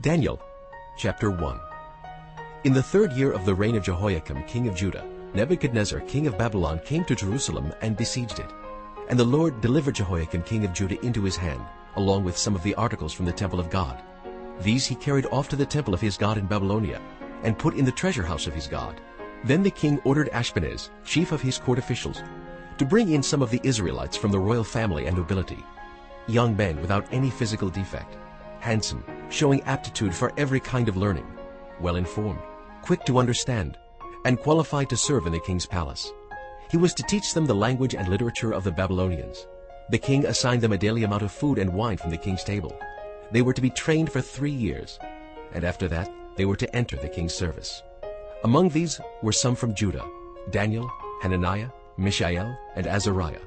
Daniel chapter 1 In the third year of the reign of Jehoiakim king of Judah, Nebuchadnezzar king of Babylon came to Jerusalem and besieged it. And the Lord delivered Jehoiakim king of Judah into his hand, along with some of the articles from the temple of God. These he carried off to the temple of his God in Babylonia, and put in the treasure house of his God. Then the king ordered Ashpenaz, chief of his court officials, to bring in some of the Israelites from the royal family and nobility, young men without any physical defect, handsome, showing aptitude for every kind of learning, well-informed, quick to understand, and qualified to serve in the king's palace. He was to teach them the language and literature of the Babylonians. The king assigned them a daily amount of food and wine from the king's table. They were to be trained for three years, and after that they were to enter the king's service. Among these were some from Judah, Daniel, Hananiah, Mishael, and Azariah.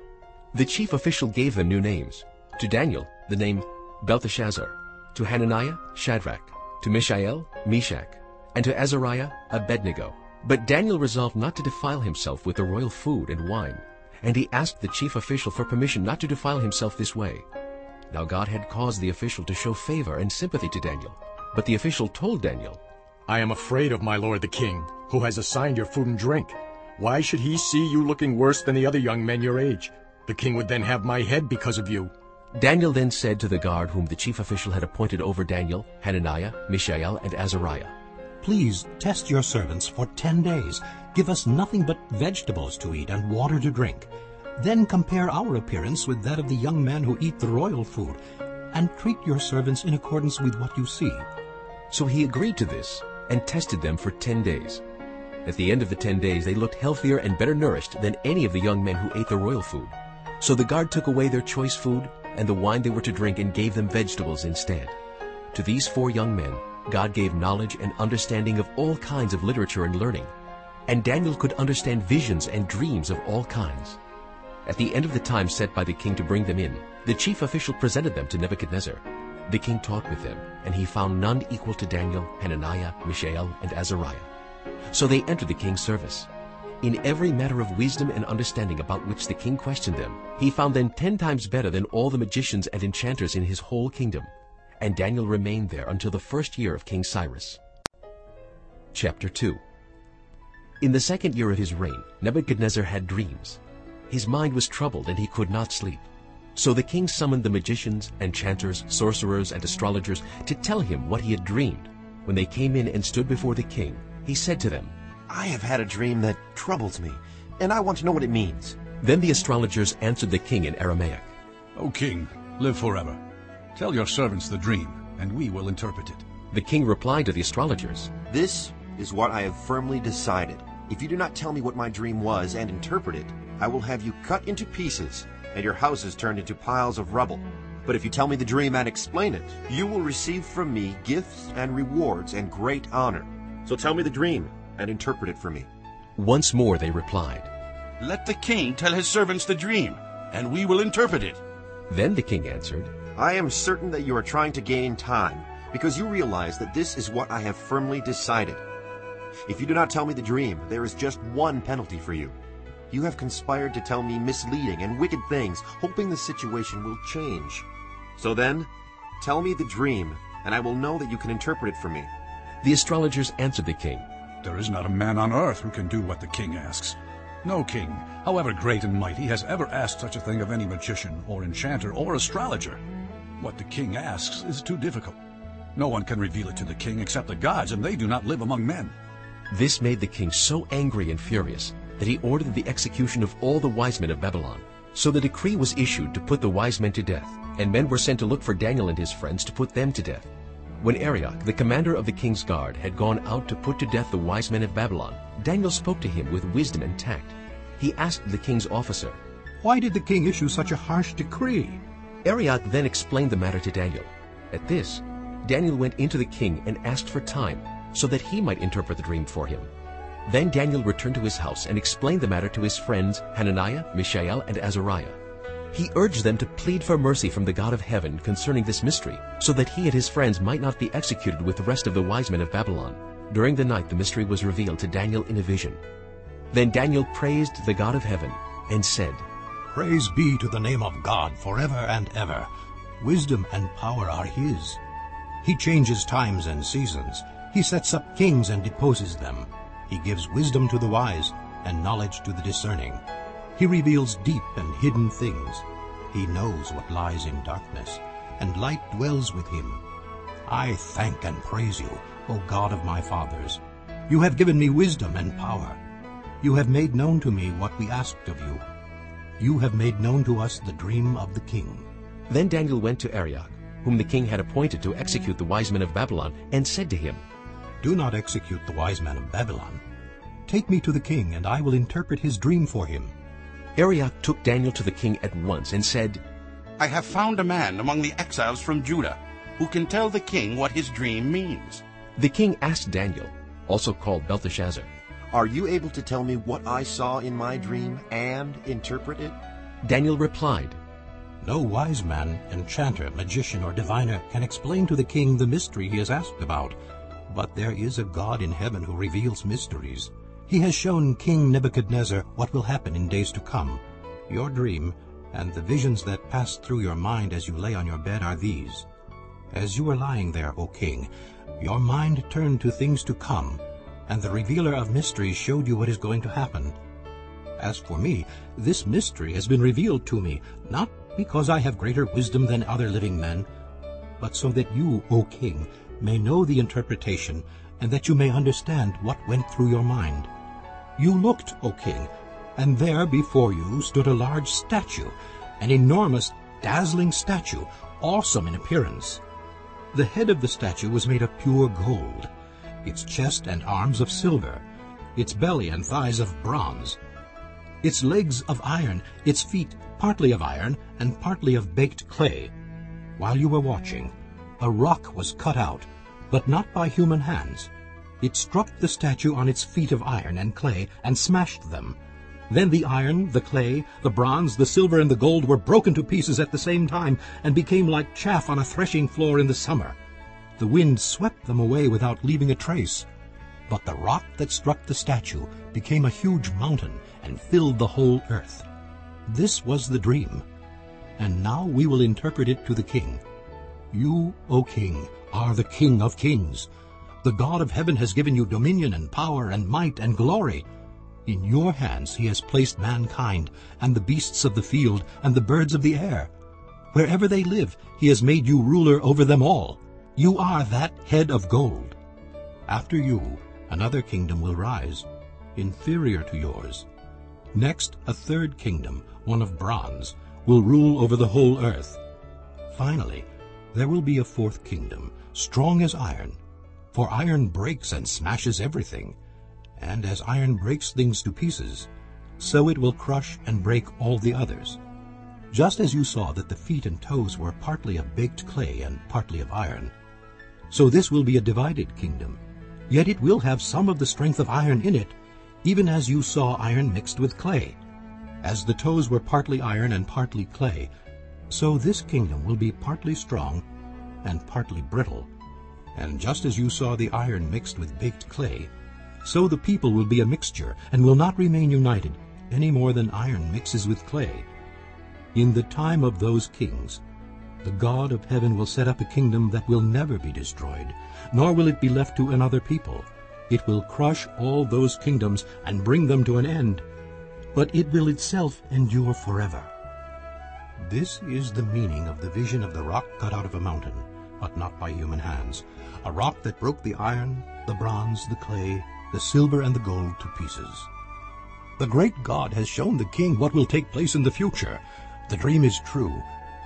The chief official gave them new names. To Daniel, the name Belteshazzar, to Hananiah, Shadrach, to Mishael, Meshach, and to Azariah, Abednego. But Daniel resolved not to defile himself with the royal food and wine, and he asked the chief official for permission not to defile himself this way. Now God had caused the official to show favor and sympathy to Daniel. But the official told Daniel, I am afraid of my lord the king, who has assigned your food and drink. Why should he see you looking worse than the other young men your age? The king would then have my head because of you. Daniel then said to the guard whom the chief official had appointed over Daniel, Hananiah, Mishael, and Azariah, Please test your servants for ten days. Give us nothing but vegetables to eat and water to drink. Then compare our appearance with that of the young men who eat the royal food, and treat your servants in accordance with what you see. So he agreed to this and tested them for ten days. At the end of the ten days they looked healthier and better nourished than any of the young men who ate the royal food. So the guard took away their choice food and the wine they were to drink and gave them vegetables instead. To these four young men God gave knowledge and understanding of all kinds of literature and learning, and Daniel could understand visions and dreams of all kinds. At the end of the time set by the king to bring them in, the chief official presented them to Nebuchadnezzar. The king talked with them, and he found none equal to Daniel, Hananiah, Mishael, and Azariah. So they entered the king's service. In every matter of wisdom and understanding about which the king questioned them, he found them ten times better than all the magicians and enchanters in his whole kingdom. And Daniel remained there until the first year of King Cyrus. Chapter 2 In the second year of his reign, Nebuchadnezzar had dreams. His mind was troubled and he could not sleep. So the king summoned the magicians, enchanters, sorcerers, and astrologers to tell him what he had dreamed. When they came in and stood before the king, he said to them, I have had a dream that troubles me, and I want to know what it means. Then the astrologers answered the king in Aramaic. O king, live forever. Tell your servants the dream, and we will interpret it. The king replied to the astrologers, This is what I have firmly decided. If you do not tell me what my dream was and interpret it, I will have you cut into pieces and your houses turned into piles of rubble. But if you tell me the dream and explain it, you will receive from me gifts and rewards and great honor. So tell me the dream and interpret it for me. Once more they replied. Let the king tell his servants the dream, and we will interpret it. Then the king answered, I am certain that you are trying to gain time, because you realize that this is what I have firmly decided. If you do not tell me the dream, there is just one penalty for you. You have conspired to tell me misleading and wicked things, hoping the situation will change. So then, tell me the dream, and I will know that you can interpret it for me. The astrologers answered the king, There is not a man on earth who can do what the king asks. No king, however great and mighty, has ever asked such a thing of any magician or enchanter or astrologer. What the king asks is too difficult. No one can reveal it to the king except the gods, and they do not live among men. This made the king so angry and furious that he ordered the execution of all the wise men of Babylon. So the decree was issued to put the wise men to death, and men were sent to look for Daniel and his friends to put them to death. When Arioch, the commander of the king's guard, had gone out to put to death the wise men of Babylon, Daniel spoke to him with wisdom and tact. He asked the king's officer, Why did the king issue such a harsh decree? Arioch then explained the matter to Daniel. At this, Daniel went into the king and asked for time, so that he might interpret the dream for him. Then Daniel returned to his house and explained the matter to his friends Hananiah, Mishael, and Azariah. He urged them to plead for mercy from the God of heaven concerning this mystery, so that he and his friends might not be executed with the rest of the wise men of Babylon. During the night the mystery was revealed to Daniel in a vision. Then Daniel praised the God of heaven and said, Praise be to the name of God forever and ever. Wisdom and power are his. He changes times and seasons. He sets up kings and deposes them. He gives wisdom to the wise and knowledge to the discerning. He reveals deep and hidden things. He knows what lies in darkness, and light dwells with him. I thank and praise you, O God of my fathers. You have given me wisdom and power. You have made known to me what we asked of you. You have made known to us the dream of the king. Then Daniel went to Arioch, whom the king had appointed to execute the wise men of Babylon, and said to him, Do not execute the wise men of Babylon. Take me to the king, and I will interpret his dream for him. Arioch took Daniel to the king at once and said, I have found a man among the exiles from Judah who can tell the king what his dream means. The king asked Daniel, also called Belteshazzar, Are you able to tell me what I saw in my dream and interpret it? Daniel replied, No wise man, enchanter, magician, or diviner can explain to the king the mystery he has asked about. But there is a God in heaven who reveals mysteries. He has shown King Nebuchadnezzar what will happen in days to come. Your dream and the visions that passed through your mind as you lay on your bed are these. As you were lying there, O king, your mind turned to things to come, and the revealer of mysteries showed you what is going to happen. As for me, this mystery has been revealed to me, not because I have greater wisdom than other living men, but so that you, O king, may know the interpretation, and that you may understand what went through your mind. You looked, O king, and there before you stood a large statue, an enormous, dazzling statue, awesome in appearance. The head of the statue was made of pure gold, its chest and arms of silver, its belly and thighs of bronze, its legs of iron, its feet partly of iron and partly of baked clay. While you were watching, a rock was cut out, but not by human hands. It struck the statue on its feet of iron and clay and smashed them. Then the iron, the clay, the bronze, the silver, and the gold were broken to pieces at the same time and became like chaff on a threshing floor in the summer. The wind swept them away without leaving a trace. But the rock that struck the statue became a huge mountain and filled the whole earth. This was the dream. And now we will interpret it to the king. You, O king, are the king of kings. The God of heaven has given you dominion and power and might and glory. In your hands he has placed mankind and the beasts of the field and the birds of the air. Wherever they live, he has made you ruler over them all. You are that head of gold. After you, another kingdom will rise, inferior to yours. Next, a third kingdom, one of bronze, will rule over the whole earth. Finally, there will be a fourth kingdom, strong as iron. For iron breaks and smashes everything, and as iron breaks things to pieces, so it will crush and break all the others. Just as you saw that the feet and toes were partly of baked clay and partly of iron, so this will be a divided kingdom. Yet it will have some of the strength of iron in it, even as you saw iron mixed with clay. As the toes were partly iron and partly clay, so this kingdom will be partly strong and partly brittle. And just as you saw the iron mixed with baked clay, so the people will be a mixture and will not remain united any more than iron mixes with clay. In the time of those kings, the God of heaven will set up a kingdom that will never be destroyed, nor will it be left to another people. It will crush all those kingdoms and bring them to an end, but it will itself endure forever. This is the meaning of the vision of the rock cut out of a mountain, but not by human hands, a rock that broke the iron, the bronze, the clay, the silver, and the gold to pieces. The great God has shown the king what will take place in the future. The dream is true,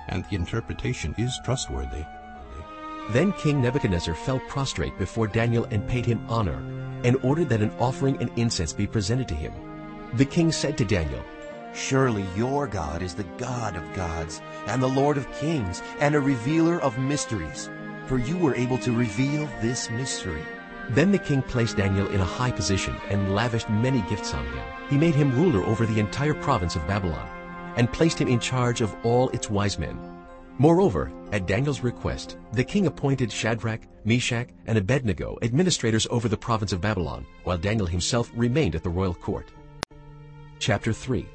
and the interpretation is trustworthy. Then King Nebuchadnezzar fell prostrate before Daniel and paid him honor, and ordered that an offering and incense be presented to him. The king said to Daniel, Surely your God is the God of gods, and the Lord of kings, and a revealer of mysteries. For you were able to reveal this mystery. Then the king placed Daniel in a high position and lavished many gifts on him. He made him ruler over the entire province of Babylon, and placed him in charge of all its wise men. Moreover, at Daniel's request, the king appointed Shadrach, Meshach, and Abednego administrators over the province of Babylon, while Daniel himself remained at the royal court. Chapter 3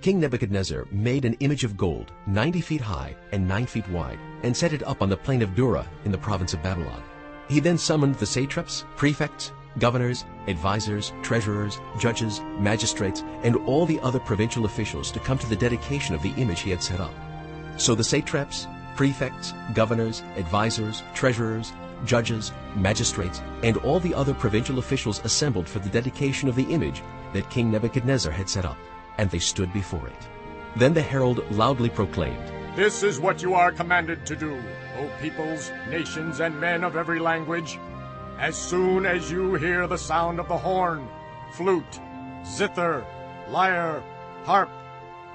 King Nebuchadnezzar made an image of gold, 90 feet high and 9 feet wide, and set it up on the plain of Dura in the province of Babylon. He then summoned the satraps, prefects, governors, advisers, treasurers, judges, magistrates, and all the other provincial officials to come to the dedication of the image he had set up. So the satraps, prefects, governors, advisers, treasurers, judges, magistrates, and all the other provincial officials assembled for the dedication of the image that King Nebuchadnezzar had set up, and they stood before it. Then the herald loudly proclaimed, This is what you are commanded to do, O peoples, nations, and men of every language. As soon as you hear the sound of the horn, flute, zither, lyre, harp,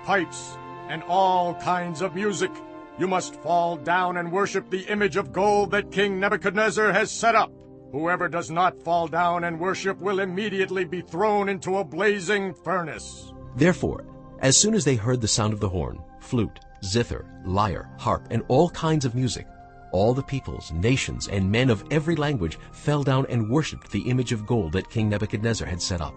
pipes, and all kinds of music, you must fall down and worship the image of gold that King Nebuchadnezzar has set up. Whoever does not fall down and worship will immediately be thrown into a blazing furnace. Therefore, as soon as they heard the sound of the horn, flute, zither, lyre, harp, and all kinds of music, all the peoples, nations, and men of every language fell down and worshipped the image of gold that King Nebuchadnezzar had set up.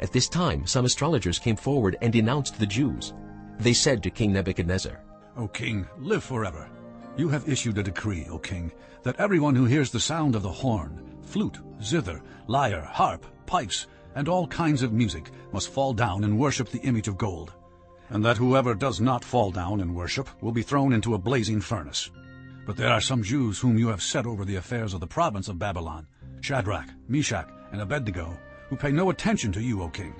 At this time some astrologers came forward and denounced the Jews. They said to King Nebuchadnezzar, O king, live forever. You have issued a decree, O king, that everyone who hears the sound of the horn, flute, zither, lyre, harp, pipes, and all kinds of music must fall down and worship the image of gold, and that whoever does not fall down and worship will be thrown into a blazing furnace. But there are some Jews whom you have set over the affairs of the province of Babylon, Shadrach, Meshach, and Abednego, who pay no attention to you, O king.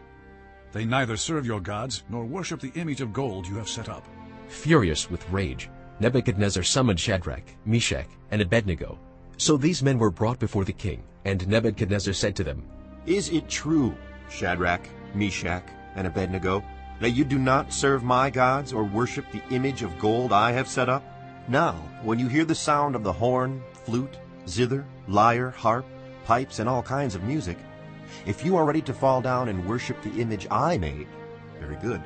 They neither serve your gods nor worship the image of gold you have set up. Furious with rage, Nebuchadnezzar summoned Shadrach, Meshach, and Abednego. So these men were brought before the king, and Nebuchadnezzar said to them, Is it true, Shadrach, Meshach, and Abednego, that you do not serve my gods or worship the image of gold I have set up? Now, when you hear the sound of the horn, flute, zither, lyre, harp, pipes, and all kinds of music, if you are ready to fall down and worship the image I made, very good.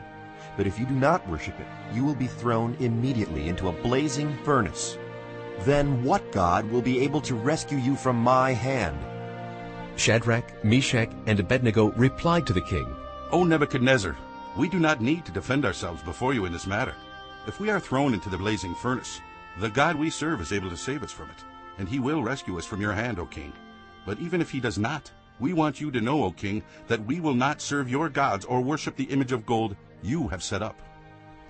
But if you do not worship it, you will be thrown immediately into a blazing furnace. Then what God will be able to rescue you from my hand? Shadrach, Meshach, and Abednego replied to the king, O Nebuchadnezzar, we do not need to defend ourselves before you in this matter. If we are thrown into the blazing furnace, the God we serve is able to save us from it, and he will rescue us from your hand, O king. But even if he does not, we want you to know, O king, that we will not serve your gods or worship the image of gold you have set up.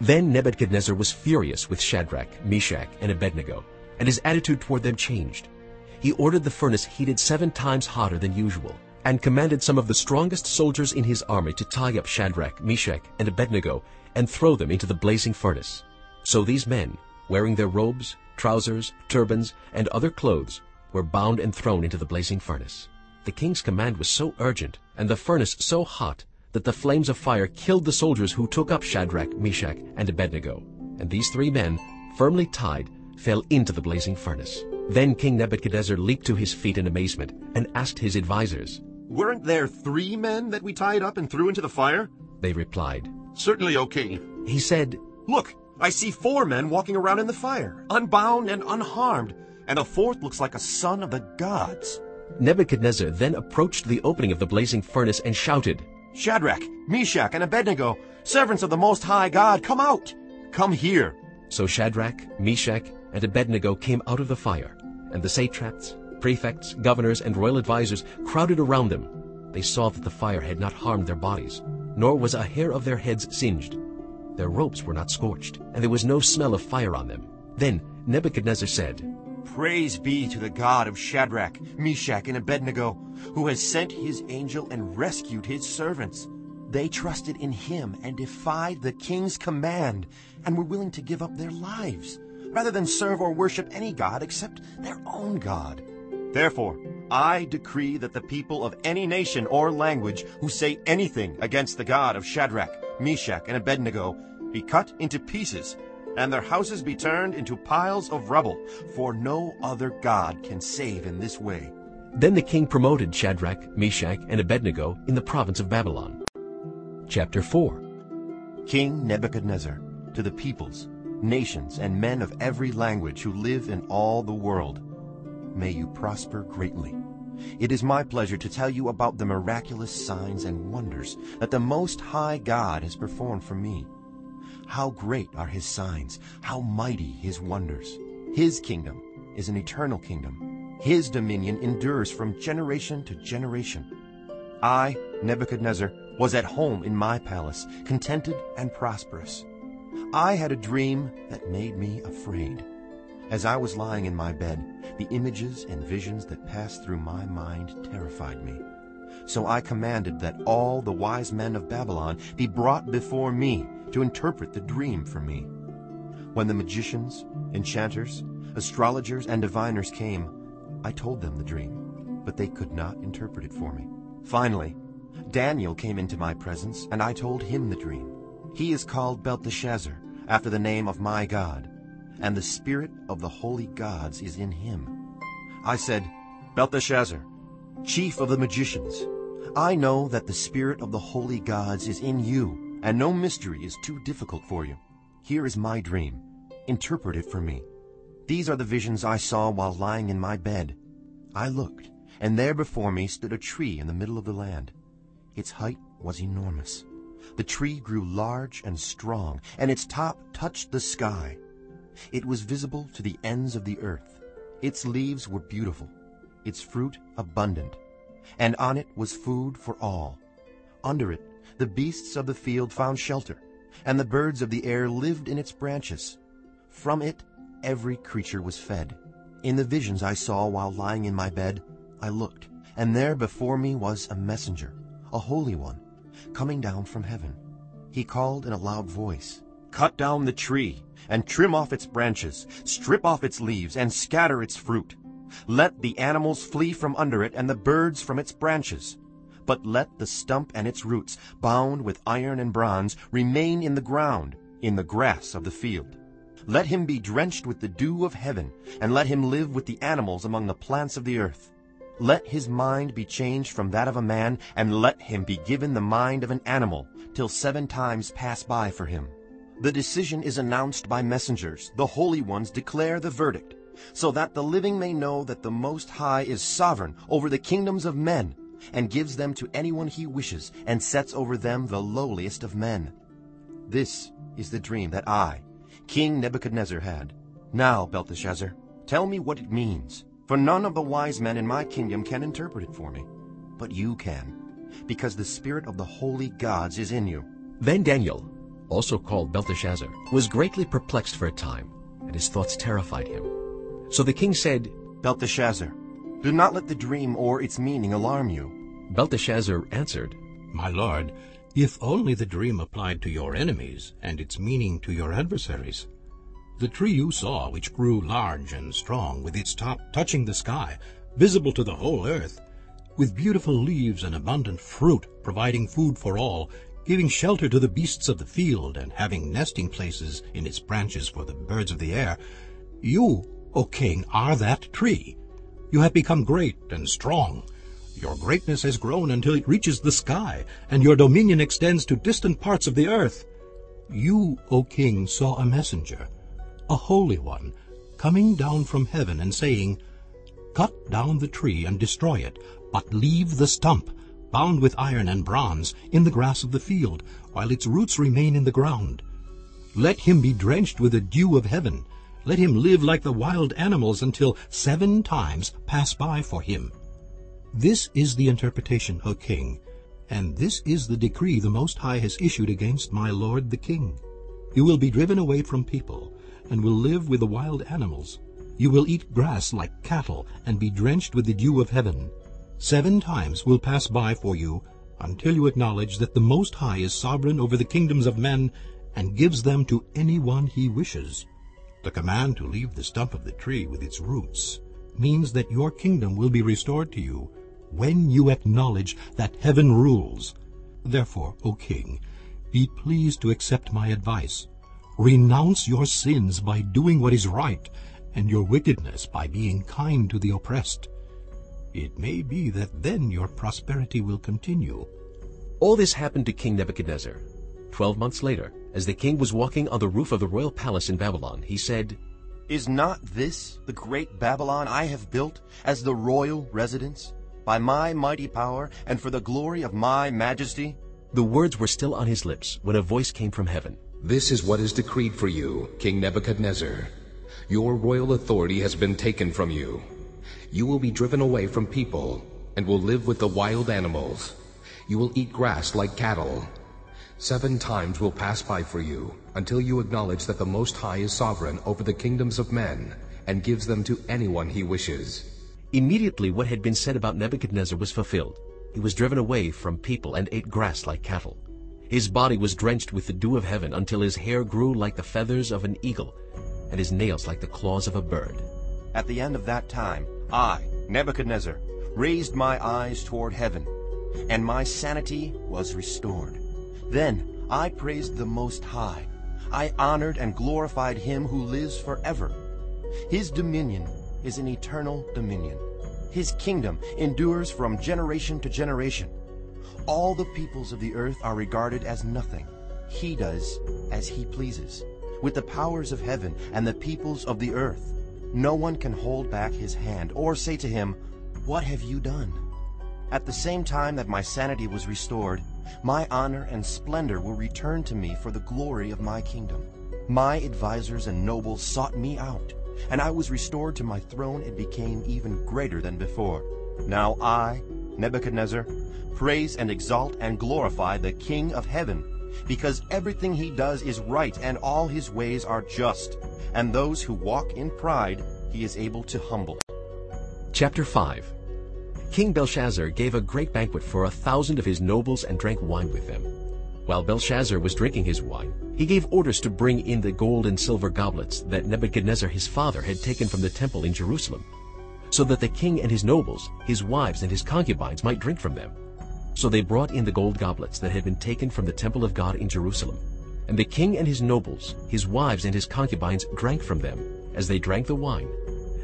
Then Nebuchadnezzar was furious with Shadrach, Meshach, and Abednego, and his attitude toward them changed. He ordered the furnace heated seven times hotter than usual, and commanded some of the strongest soldiers in his army to tie up Shadrach, Meshach, and Abednego and throw them into the blazing furnace. So these men, wearing their robes, trousers, turbans, and other clothes, were bound and thrown into the blazing furnace. The king's command was so urgent, and the furnace so hot, that the flames of fire killed the soldiers who took up Shadrach, Meshach, and Abednego. And these three men, firmly tied, fell into the blazing furnace. Then King Nebuchadnezzar leaped to his feet in amazement and asked his advisers. Weren't there three men that we tied up and threw into the fire? They replied. Certainly, O king. He said, Look, I see four men walking around in the fire, unbound and unharmed, and the fourth looks like a son of the gods. Nebuchadnezzar then approached the opening of the blazing furnace and shouted, Shadrach, Meshach, and Abednego, servants of the Most High God, come out! Come here! So Shadrach, Meshach, and Abednego came out of the fire, and the satraps, prefects, governors, and royal advisers crowded around them. They saw that the fire had not harmed their bodies, nor was a hair of their heads singed. Their robes were not scorched, and there was no smell of fire on them. Then Nebuchadnezzar said, Praise be to the God of Shadrach, Meshach, and Abednego, who has sent his angel and rescued his servants. They trusted in him and defied the king's command, and were willing to give up their lives, rather than serve or worship any god except their own God. Therefore, I decree that the people of any nation or language who say anything against the God of Shadrach, Meshach, and Abednego be cut into pieces, and their houses be turned into piles of rubble, for no other God can save in this way. Then the king promoted Shadrach, Meshach, and Abednego in the province of Babylon. Chapter 4 King Nebuchadnezzar, to the peoples, nations, and men of every language who live in all the world, may you prosper greatly. It is my pleasure to tell you about the miraculous signs and wonders that the Most High God has performed for me. How great are his signs, how mighty his wonders. His kingdom is an eternal kingdom. His dominion endures from generation to generation. I, Nebuchadnezzar, was at home in my palace, contented and prosperous. I had a dream that made me afraid. As I was lying in my bed, the images and visions that passed through my mind terrified me. So I commanded that all the wise men of Babylon be brought before me to interpret the dream for me. When the magicians, enchanters, astrologers, and diviners came, I told them the dream, but they could not interpret it for me. Finally, Daniel came into my presence, and I told him the dream. He is called Belteshazzar, after the name of my God, and the spirit of the holy gods is in him. I said, Belteshazzar, chief of the magicians, I know that the spirit of the holy gods is in you, and no mystery is too difficult for you. Here is my dream. Interpret it for me. These are the visions I saw while lying in my bed. I looked, and there before me stood a tree in the middle of the land. Its height was enormous. The tree grew large and strong, and its top touched the sky. It was visible to the ends of the earth. Its leaves were beautiful, its fruit abundant, and on it was food for all. Under it the beasts of the field found shelter, and the birds of the air lived in its branches. From it every creature was fed. In the visions I saw while lying in my bed, I looked, and there before me was a messenger, a holy one, coming down from heaven. He called in a loud voice, Cut down the tree, and trim off its branches, strip off its leaves, and scatter its fruit. Let the animals flee from under it, and the birds from its branches. But let the stump and its roots, bound with iron and bronze, remain in the ground, in the grass of the field. Let him be drenched with the dew of heaven, and let him live with the animals among the plants of the earth. Let his mind be changed from that of a man, and let him be given the mind of an animal, till seven times pass by for him. The decision is announced by messengers. The holy ones declare the verdict, so that the living may know that the Most High is sovereign over the kingdoms of men, and gives them to anyone he wishes, and sets over them the lowliest of men. This is the dream that I, King Nebuchadnezzar, had. Now, Belteshazzar, tell me what it means. For none of the wise men in my kingdom can interpret it for me. But you can, because the spirit of the holy gods is in you. Then Daniel, also called Belteshazzar, was greatly perplexed for a time, and his thoughts terrified him. So the king said, Belteshazzar, do not let the dream or its meaning alarm you. Belteshazzar answered, My lord, if only the dream applied to your enemies, and its meaning to your adversaries. The tree you saw, which grew large and strong, with its top touching the sky, visible to the whole earth, with beautiful leaves and abundant fruit, providing food for all, giving shelter to the beasts of the field, and having nesting places in its branches for the birds of the air, you, O king, are that tree. You have become great and strong. Your greatness has grown until it reaches the sky, and your dominion extends to distant parts of the earth. You, O king, saw a messenger, a holy one, coming down from heaven and saying, Cut down the tree and destroy it, but leave the stump, bound with iron and bronze, in the grass of the field, while its roots remain in the ground. Let him be drenched with the dew of heaven. Let him live like the wild animals until seven times pass by for him. This is the interpretation, O king, and this is the decree the Most High has issued against my lord the king. You will be driven away from people, and will live with the wild animals. You will eat grass like cattle, and be drenched with the dew of heaven. Seven times will pass by for you, until you acknowledge that the Most High is sovereign over the kingdoms of men, and gives them to anyone he wishes. The command to leave the stump of the tree with its roots means that your kingdom will be restored to you when you acknowledge that heaven rules. Therefore, O king, be pleased to accept my advice. Renounce your sins by doing what is right, and your wickedness by being kind to the oppressed. It may be that then your prosperity will continue. All this happened to King Nebuchadnezzar. Twelve months later, as the king was walking on the roof of the royal palace in Babylon, he said, Is not this the great Babylon I have built as the royal residence, by my mighty power and for the glory of my majesty? The words were still on his lips when a voice came from heaven. This is what is decreed for you, King Nebuchadnezzar. Your royal authority has been taken from you. You will be driven away from people and will live with the wild animals. You will eat grass like cattle. Seven times will pass by for you until you acknowledge that the Most High is sovereign over the kingdoms of men and gives them to anyone he wishes. Immediately what had been said about Nebuchadnezzar was fulfilled. He was driven away from people and ate grass like cattle. His body was drenched with the dew of heaven until his hair grew like the feathers of an eagle and his nails like the claws of a bird. At the end of that time, I, Nebuchadnezzar, raised my eyes toward heaven, and my sanity was restored. Then I praised the Most High. I honored and glorified him who lives forever. His dominion is an eternal dominion. His kingdom endures from generation to generation. All the peoples of the earth are regarded as nothing. He does as he pleases. With the powers of heaven and the peoples of the earth, no one can hold back his hand or say to him, What have you done? At the same time that my sanity was restored, my honor and splendor will return to me for the glory of my kingdom. My advisers and nobles sought me out, and I was restored to my throne and became even greater than before. Now I, Nebuchadnezzar, praise and exalt and glorify the King of heaven, because everything he does is right and all his ways are just, and those who walk in pride he is able to humble. Chapter 5 King Belshazzar gave a great banquet for a thousand of his nobles and drank wine with them. While Belshazzar was drinking his wine, he gave orders to bring in the gold and silver goblets that Nebuchadnezzar his father had taken from the temple in Jerusalem, so that the king and his nobles, his wives and his concubines might drink from them. So they brought in the gold goblets that had been taken from the temple of God in Jerusalem. And the king and his nobles, his wives and his concubines drank from them. As they drank the wine,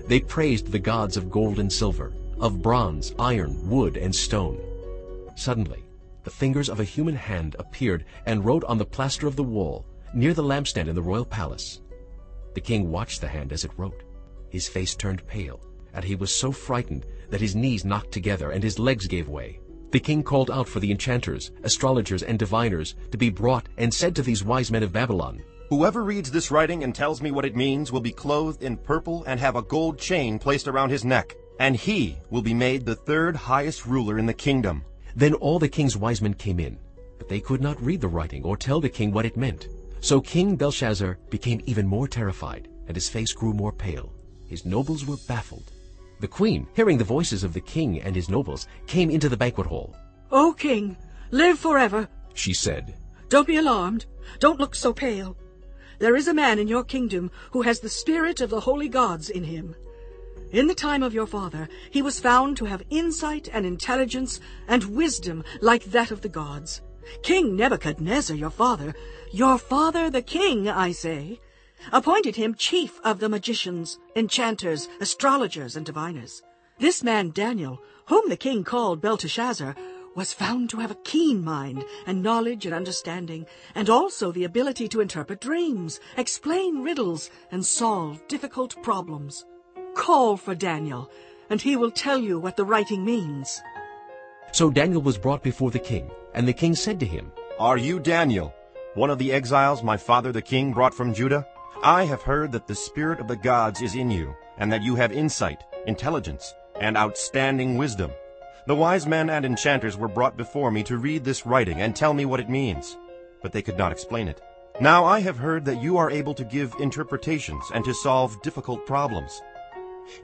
they praised the gods of gold and silver, of bronze, iron, wood, and stone. Suddenly, the fingers of a human hand appeared and wrote on the plaster of the wall, near the lampstand in the royal palace. The king watched the hand as it wrote. His face turned pale, and he was so frightened that his knees knocked together and his legs gave way. The king called out for the enchanters, astrologers, and diviners to be brought and said to these wise men of Babylon, Whoever reads this writing and tells me what it means will be clothed in purple and have a gold chain placed around his neck, and he will be made the third highest ruler in the kingdom. Then all the king's wise men came in, but they could not read the writing or tell the king what it meant. So King Belshazzar became even more terrified, and his face grew more pale. His nobles were baffled. The queen, hearing the voices of the king and his nobles, came into the banquet hall. O king, live forever, She said, Don't be alarmed. Don't look so pale. There is a man in your kingdom who has the spirit of the holy gods in him. In the time of your father, he was found to have insight and intelligence and wisdom like that of the gods. King Nebuchadnezzar, your father, your father the king, I say, appointed him chief of the magicians, enchanters, astrologers, and diviners. This man Daniel, whom the king called Belteshazzar, was found to have a keen mind and knowledge and understanding, and also the ability to interpret dreams, explain riddles, and solve difficult problems. Call for Daniel, and he will tell you what the writing means. So Daniel was brought before the king, and the king said to him, Are you Daniel, one of the exiles my father the king brought from Judah? I have heard that the spirit of the gods is in you, and that you have insight, intelligence, and outstanding wisdom. The wise men and enchanters were brought before me to read this writing and tell me what it means, but they could not explain it. Now I have heard that you are able to give interpretations and to solve difficult problems.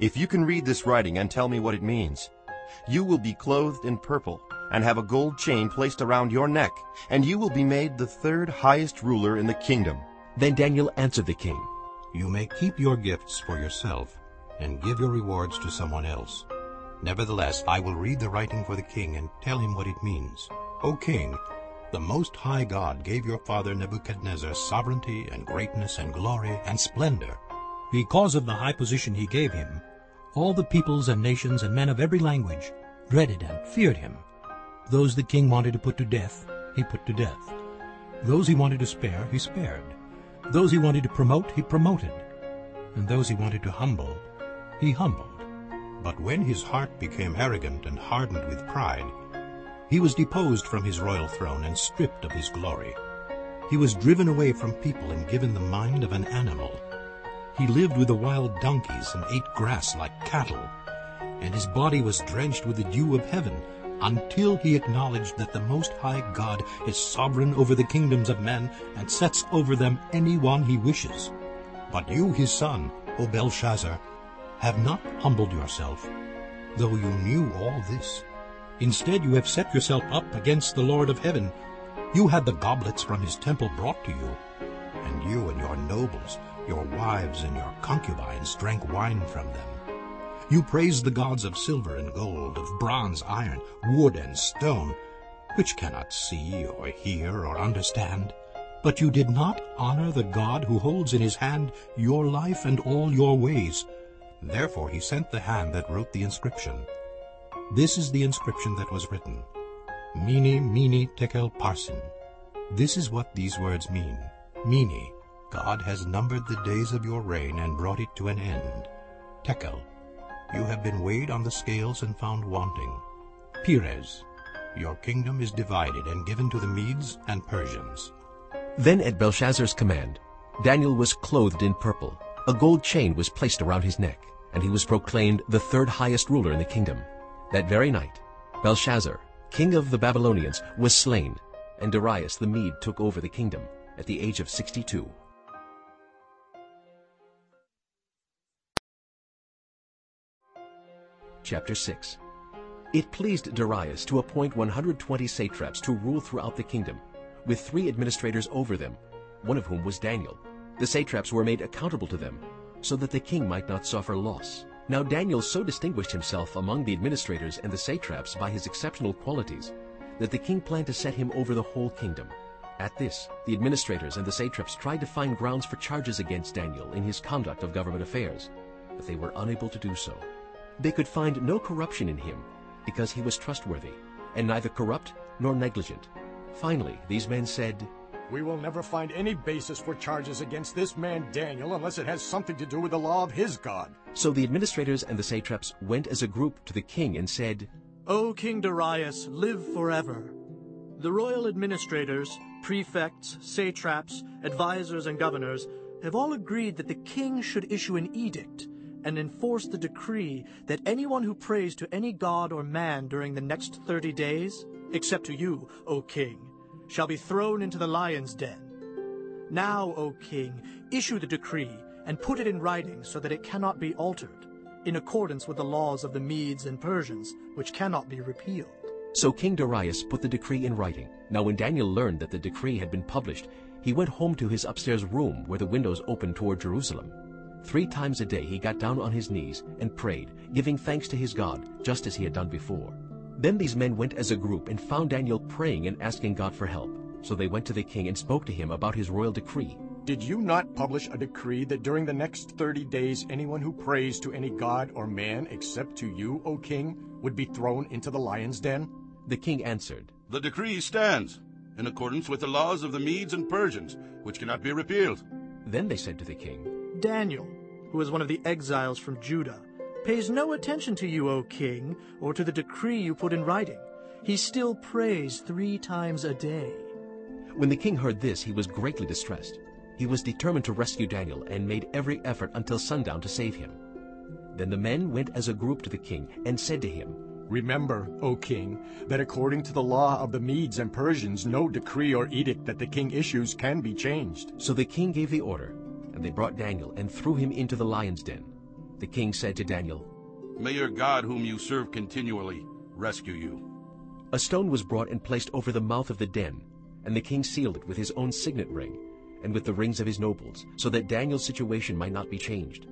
If you can read this writing and tell me what it means, you will be clothed in purple and have a gold chain placed around your neck, and you will be made the third highest ruler in the kingdom. Then Daniel answered the king, You may keep your gifts for yourself and give your rewards to someone else. Nevertheless, I will read the writing for the king and tell him what it means. O king, the Most High God gave your father Nebuchadnezzar sovereignty and greatness and glory and splendor. Because of the high position he gave him, all the peoples and nations and men of every language dreaded and feared him. Those the king wanted to put to death, he put to death. Those he wanted to spare, he spared. Those he wanted to promote, he promoted. And those he wanted to humble, he humbled. But when his heart became arrogant and hardened with pride, he was deposed from his royal throne and stripped of his glory. He was driven away from people and given the mind of an animal. He lived with the wild donkeys and ate grass like cattle. And his body was drenched with the dew of heaven until he acknowledged that the Most High God is sovereign over the kingdoms of men and sets over them any one he wishes. But you, his son, O Belshazzar, have not humbled yourself, though you knew all this. Instead you have set yourself up against the Lord of heaven. You had the goblets from his temple brought to you, and you and your nobles, your wives and your concubines drank wine from them. You praised the gods of silver and gold, of bronze, iron, wood, and stone, which cannot see or hear or understand. But you did not honor the God who holds in his hand your life and all your ways. Therefore he sent the hand that wrote the inscription. This is the inscription that was written. Mene, mene, tekel, parsin. This is what these words mean. Mene, God has numbered the days of your reign and brought it to an end. Tekel, you have been weighed on the scales and found wanting. Peres, your kingdom is divided and given to the Medes and Persians. Then at Belshazzar's command, Daniel was clothed in purple. A gold chain was placed around his neck, and he was proclaimed the third highest ruler in the kingdom. That very night, Belshazzar, king of the Babylonians, was slain, and Darius the Mede took over the kingdom at the age of 62. Chapter 6 It pleased Darius to appoint 120 satraps to rule throughout the kingdom, with three administrators over them, one of whom was Daniel. The satraps were made accountable to them, so that the king might not suffer loss. Now Daniel so distinguished himself among the administrators and the satraps by his exceptional qualities that the king planned to set him over the whole kingdom. At this, the administrators and the satraps tried to find grounds for charges against Daniel in his conduct of government affairs, but they were unable to do so. They could find no corruption in him because he was trustworthy and neither corrupt nor negligent. Finally, these men said, We will never find any basis for charges against this man Daniel unless it has something to do with the law of his God. So the administrators and the satraps went as a group to the king and said, O King Darius, live forever. The royal administrators, prefects, satraps, advisers, and governors have all agreed that the king should issue an edict and enforce the decree that anyone who prays to any god or man during the next thirty days, except to you, O king, shall be thrown into the lion's den. Now, O king, issue the decree and put it in writing so that it cannot be altered, in accordance with the laws of the Medes and Persians, which cannot be repealed. So King Darius put the decree in writing. Now when Daniel learned that the decree had been published, he went home to his upstairs room where the windows opened toward Jerusalem. Three times a day he got down on his knees and prayed, giving thanks to his God, just as he had done before. Then these men went as a group and found Daniel praying and asking God for help. So they went to the king and spoke to him about his royal decree. Did you not publish a decree that during the next thirty days anyone who prays to any god or man except to you, O king, would be thrown into the lion's den? The king answered, The decree stands, in accordance with the laws of the Medes and Persians, which cannot be repealed. Then they said to the king, Daniel, who is one of the exiles from Judah, pays no attention to you, O king, or to the decree you put in writing. He still prays three times a day. When the king heard this, he was greatly distressed. He was determined to rescue Daniel and made every effort until sundown to save him. Then the men went as a group to the king and said to him, Remember, O king, that according to the law of the Medes and Persians, no decree or edict that the king issues can be changed. So the king gave the order, and they brought Daniel and threw him into the lion's den. The king said to Daniel, May your God, whom you serve continually, rescue you. A stone was brought and placed over the mouth of the den, and the king sealed it with his own signet ring and with the rings of his nobles, so that Daniel's situation might not be changed.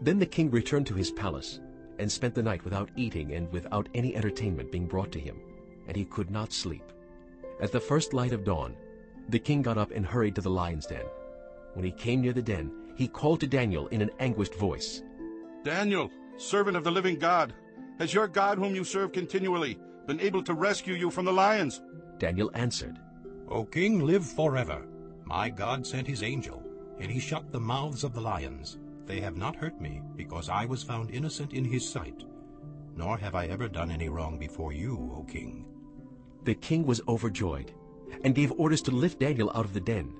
Then the king returned to his palace and spent the night without eating and without any entertainment being brought to him, and he could not sleep. At the first light of dawn, the king got up and hurried to the lion's den. When he came near the den, he called to Daniel in an anguished voice. Daniel, servant of the living God, has your God, whom you serve continually, been able to rescue you from the lions? Daniel answered, O king, live forever. My God sent his angel, and he shut the mouths of the lions. They have not hurt me, because I was found innocent in his sight. Nor have I ever done any wrong before you, O king. The king was overjoyed, and gave orders to lift Daniel out of the den.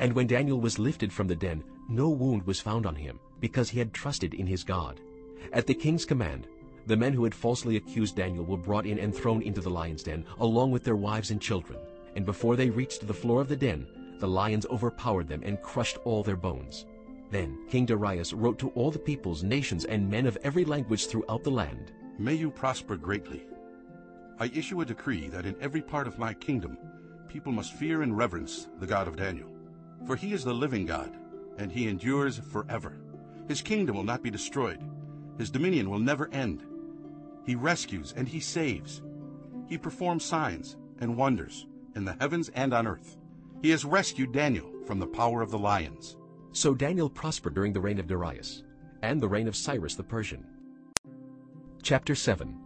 And when Daniel was lifted from the den, no wound was found on him, because he had trusted in his God. At the king's command, the men who had falsely accused Daniel were brought in and thrown into the lion's den, along with their wives and children. And before they reached the floor of the den, the lions overpowered them and crushed all their bones. Then King Darius wrote to all the peoples, nations, and men of every language throughout the land. May you prosper greatly. I issue a decree that in every part of my kingdom people must fear and reverence the God of Daniel. For he is the living God, and he endures forever. His kingdom will not be destroyed. His dominion will never end. He rescues and he saves. He performs signs and wonders in the heavens and on earth. He has rescued Daniel from the power of the lions. So Daniel prospered during the reign of Darius, and the reign of Cyrus the Persian. Chapter 7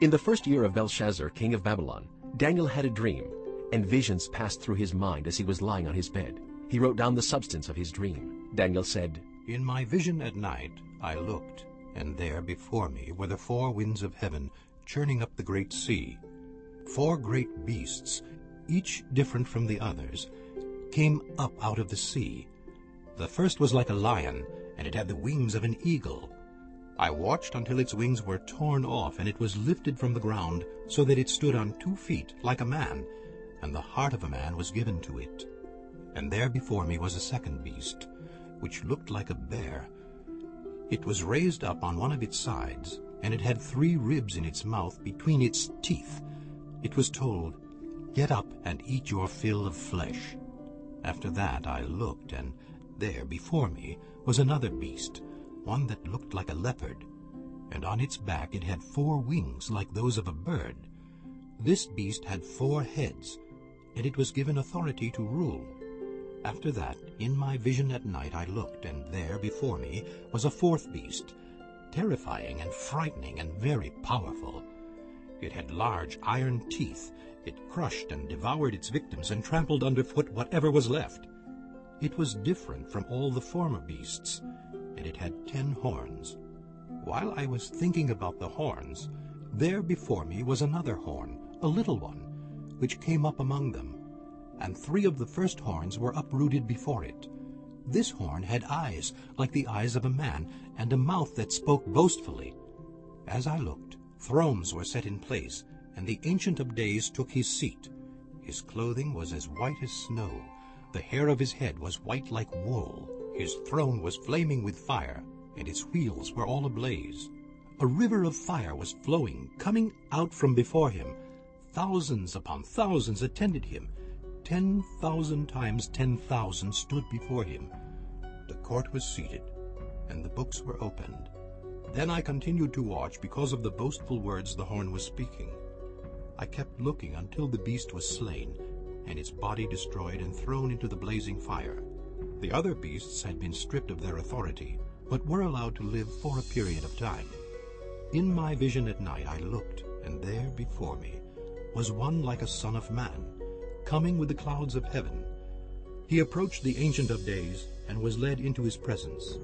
In the first year of Belshazzar, king of Babylon, Daniel had a dream, and visions passed through his mind as he was lying on his bed. He wrote down the substance of his dream. Daniel said, In my vision at night I looked, and there before me were the four winds of heaven churning up the great sea. Four great beasts, each different from the others, came up out of the sea. The first was like a lion, and it had the wings of an eagle. I watched until its wings were torn off, and it was lifted from the ground, so that it stood on two feet, like a man, and the heart of a man was given to it. And there before me was a second beast, which looked like a bear. It was raised up on one of its sides, and it had three ribs in its mouth between its teeth. It was told, Get up and eat your fill of flesh. After that I looked, and there before me was another beast, one that looked like a leopard, and on its back it had four wings like those of a bird. This beast had four heads, and it was given authority to rule. After that, in my vision at night I looked, and there before me was a fourth beast, terrifying and frightening and very powerful. It had large iron teeth. It crushed and devoured its victims and trampled underfoot whatever was left. It was different from all the former beasts, and it had ten horns. While I was thinking about the horns, there before me was another horn, a little one, which came up among them, and three of the first horns were uprooted before it. This horn had eyes like the eyes of a man, and a mouth that spoke boastfully. As I looked, thrones were set in place, and the Ancient of Days took his seat. His clothing was as white as snow. The hair of his head was white like wool. His throne was flaming with fire, and its wheels were all ablaze. A river of fire was flowing, coming out from before him. Thousands upon thousands attended him. Ten thousand times ten thousand stood before him. The court was seated, and the books were opened. Then I continued to watch because of the boastful words the horn was speaking. I kept looking until the beast was slain, and its body destroyed and thrown into the blazing fire. The other beasts had been stripped of their authority, but were allowed to live for a period of time. In my vision at night I looked, and there before me was one like a son of man, coming with the clouds of heaven. He approached the Ancient of Days and was led into his presence.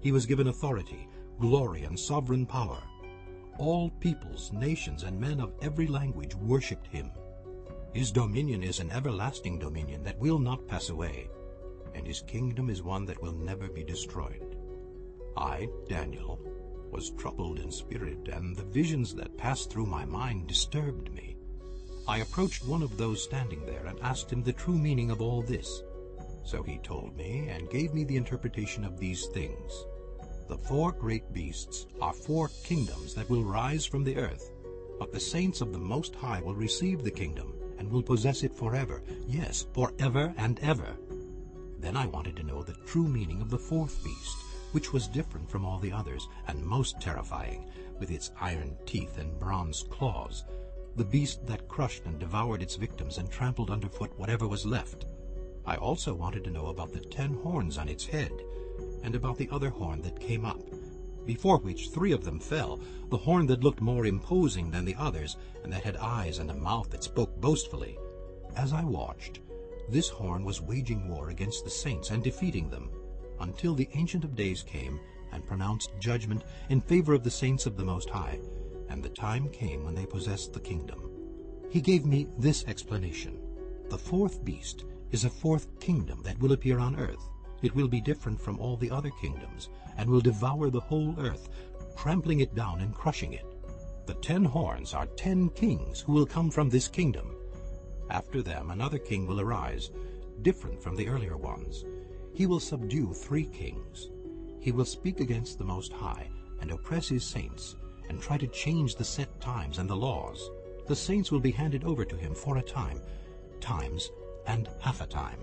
He was given authority, glory, and sovereign power. All peoples, nations, and men of every language worshipped him. His dominion is an everlasting dominion that will not pass away, and his kingdom is one that will never be destroyed. I, Daniel, was troubled in spirit, and the visions that passed through my mind disturbed me. I approached one of those standing there and asked him the true meaning of all this. So he told me and gave me the interpretation of these things. The four great beasts are four kingdoms that will rise from the earth, but the saints of the Most High will receive the kingdom and will possess it forever, yes, forever and ever. Then I wanted to know the true meaning of the fourth beast, which was different from all the others and most terrifying, with its iron teeth and bronze claws, the beast that crushed and devoured its victims and trampled underfoot whatever was left. I also wanted to know about the ten horns on its head, and about the other horn that came up, before which three of them fell, the horn that looked more imposing than the others, and that had eyes and a mouth that spoke boastfully. As I watched, this horn was waging war against the saints and defeating them, until the Ancient of Days came and pronounced judgment in favor of the saints of the Most High, and the time came when they possessed the kingdom. He gave me this explanation. The fourth beast is a fourth kingdom that will appear on earth. It will be different from all the other kingdoms, and will devour the whole earth, trampling it down and crushing it. The ten horns are ten kings who will come from this kingdom. After them another king will arise, different from the earlier ones. He will subdue three kings. He will speak against the Most High, and oppress his saints, and try to change the set times and the laws. The saints will be handed over to him for a time, times and half a time.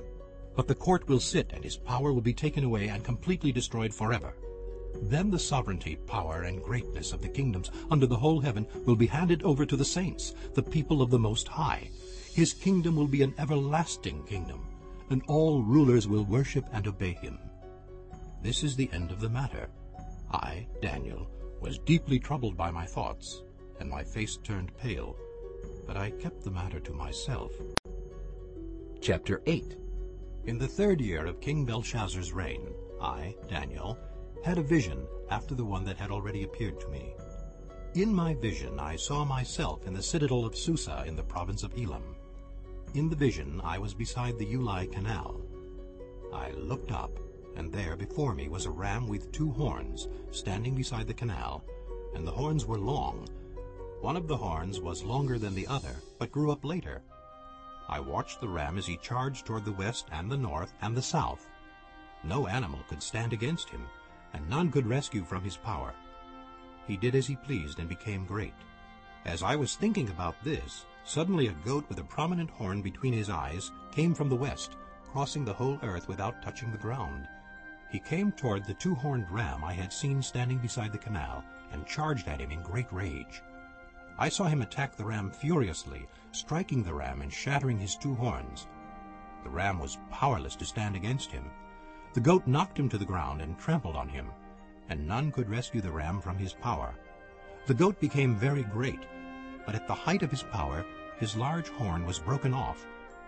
But the court will sit, and his power will be taken away and completely destroyed forever. Then the sovereignty, power, and greatness of the kingdoms under the whole heaven will be handed over to the saints, the people of the Most High. His kingdom will be an everlasting kingdom, and all rulers will worship and obey him. This is the end of the matter. I, Daniel, was deeply troubled by my thoughts, and my face turned pale, but I kept the matter to myself. Chapter 8 In the third year of King Belshazzar's reign, I, Daniel, had a vision after the one that had already appeared to me. In my vision I saw myself in the citadel of Susa in the province of Elam. In the vision I was beside the Ulai Canal. I looked up, and there before me was a ram with two horns, standing beside the canal, and the horns were long. One of the horns was longer than the other, but grew up later. I watched the ram as he charged toward the west and the north and the south. No animal could stand against him, and none could rescue from his power. He did as he pleased and became great. As I was thinking about this, suddenly a goat with a prominent horn between his eyes came from the west, crossing the whole earth without touching the ground. He came toward the two-horned ram I had seen standing beside the canal, and charged at him in great rage. I saw him attack the ram furiously, striking the ram and shattering his two horns. The ram was powerless to stand against him. The goat knocked him to the ground and trampled on him, and none could rescue the ram from his power. The goat became very great, but at the height of his power his large horn was broken off,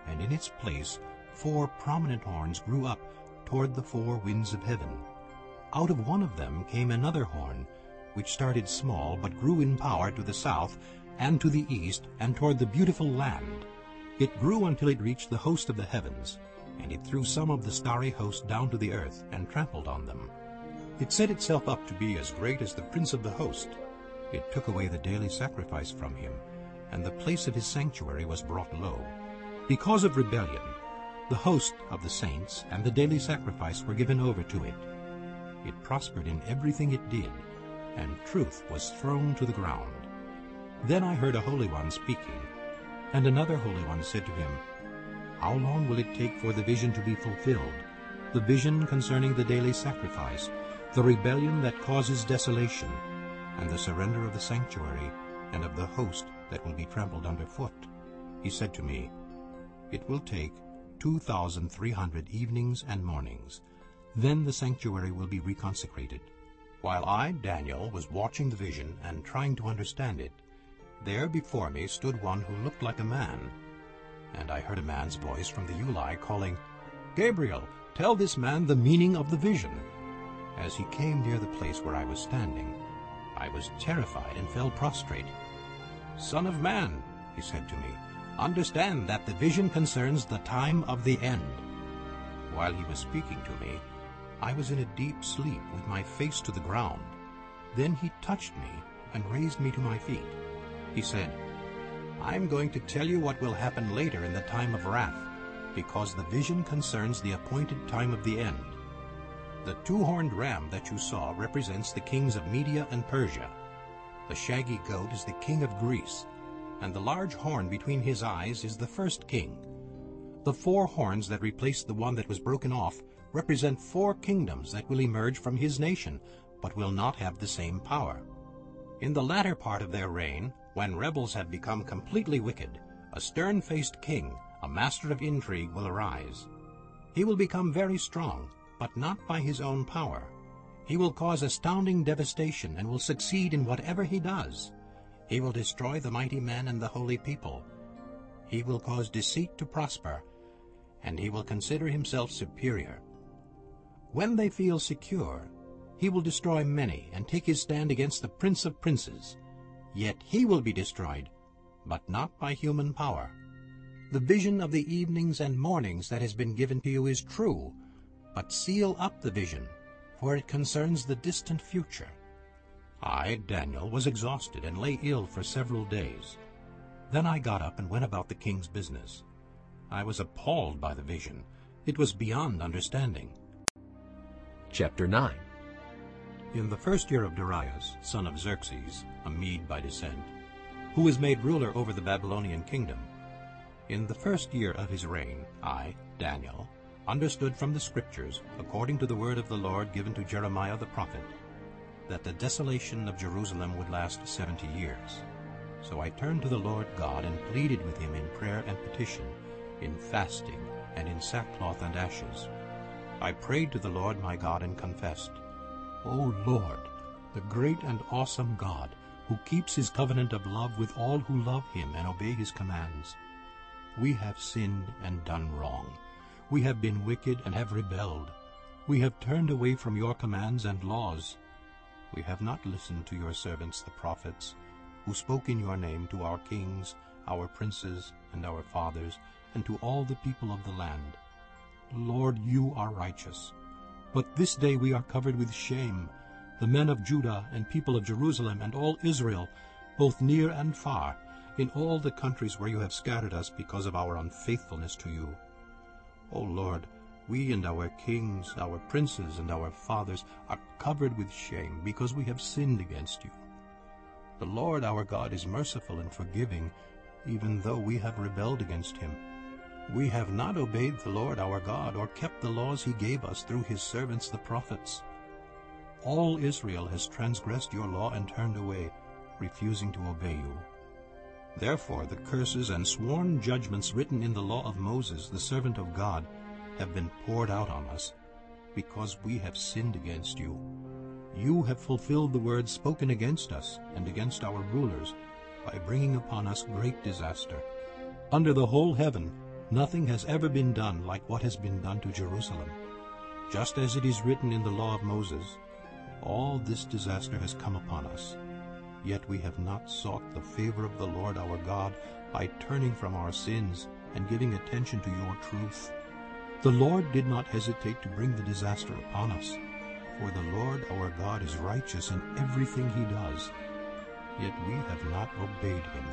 and in its place four prominent horns grew up toward the four winds of heaven. Out of one of them came another horn, which started small but grew in power to the south and to the east and toward the beautiful land. It grew until it reached the host of the heavens, and it threw some of the starry host down to the earth and trampled on them. It set itself up to be as great as the prince of the host. It took away the daily sacrifice from him, and the place of his sanctuary was brought low. Because of rebellion, the host of the saints and the daily sacrifice were given over to it. It prospered in everything it did, and truth was thrown to the ground. Then I heard a Holy One speaking, and another Holy One said to him, how long will it take for the vision to be fulfilled? The vision concerning the daily sacrifice, the rebellion that causes desolation, and the surrender of the sanctuary, and of the host that will be trampled underfoot. He said to me, It will take 2,300 evenings and mornings. Then the sanctuary will be reconsecrated. While I, Daniel, was watching the vision and trying to understand it, there before me stood one who looked like a man, and I heard a man's voice from the Ulai calling, Gabriel, tell this man the meaning of the vision. As he came near the place where I was standing, I was terrified and fell prostrate. Son of man, he said to me, understand that the vision concerns the time of the end. While he was speaking to me, I was in a deep sleep with my face to the ground. Then he touched me and raised me to my feet. He said, I'm going to tell you what will happen later in the time of wrath, because the vision concerns the appointed time of the end. The two-horned ram that you saw represents the kings of Media and Persia. The shaggy goat is the king of Greece, and the large horn between his eyes is the first king. The four horns that replace the one that was broken off represent four kingdoms that will emerge from his nation, but will not have the same power. In the latter part of their reign, when rebels have become completely wicked, a stern-faced king, a master of intrigue, will arise. He will become very strong, but not by his own power. He will cause astounding devastation and will succeed in whatever he does. He will destroy the mighty men and the holy people. He will cause deceit to prosper, and he will consider himself superior. When they feel secure, he will destroy many and take his stand against the prince of princes. Yet he will be destroyed, but not by human power. The vision of the evenings and mornings that has been given to you is true, but seal up the vision, for it concerns the distant future. I, Daniel, was exhausted and lay ill for several days. Then I got up and went about the king's business. I was appalled by the vision. It was beyond understanding. Chapter 9 In the first year of Darius, son of Xerxes, a Mede by descent, who was made ruler over the Babylonian kingdom, in the first year of his reign, I, Daniel, understood from the Scriptures, according to the word of the Lord given to Jeremiah the prophet, that the desolation of Jerusalem would last seventy years. So I turned to the Lord God and pleaded with him in prayer and petition, in fasting, and in sackcloth and ashes. I prayed to the Lord my God and confessed, O Lord, the great and awesome God, who keeps his covenant of love with all who love him and obey his commands. We have sinned and done wrong. We have been wicked and have rebelled. We have turned away from your commands and laws. We have not listened to your servants the prophets, who spoke in your name to our kings, our princes, and our fathers, and to all the people of the land. Lord, you are righteous. But this day we are covered with shame, the men of Judah and people of Jerusalem and all Israel, both near and far, in all the countries where you have scattered us because of our unfaithfulness to you. O Lord, we and our kings, our princes, and our fathers are covered with shame because we have sinned against you. The Lord our God is merciful and forgiving, even though we have rebelled against him. We have not obeyed the Lord our God or kept the laws he gave us through his servants the prophets. All Israel has transgressed your law and turned away, refusing to obey you. Therefore the curses and sworn judgments written in the law of Moses, the servant of God, have been poured out on us, because we have sinned against you. You have fulfilled the words spoken against us and against our rulers, by bringing upon us great disaster. Under the whole heaven nothing has ever been done like what has been done to Jerusalem. Just as it is written in the law of Moses, all this disaster has come upon us. Yet we have not sought the favor of the Lord our God by turning from our sins and giving attention to your truth. The Lord did not hesitate to bring the disaster upon us, for the Lord our God is righteous in everything he does. Yet we have not obeyed him.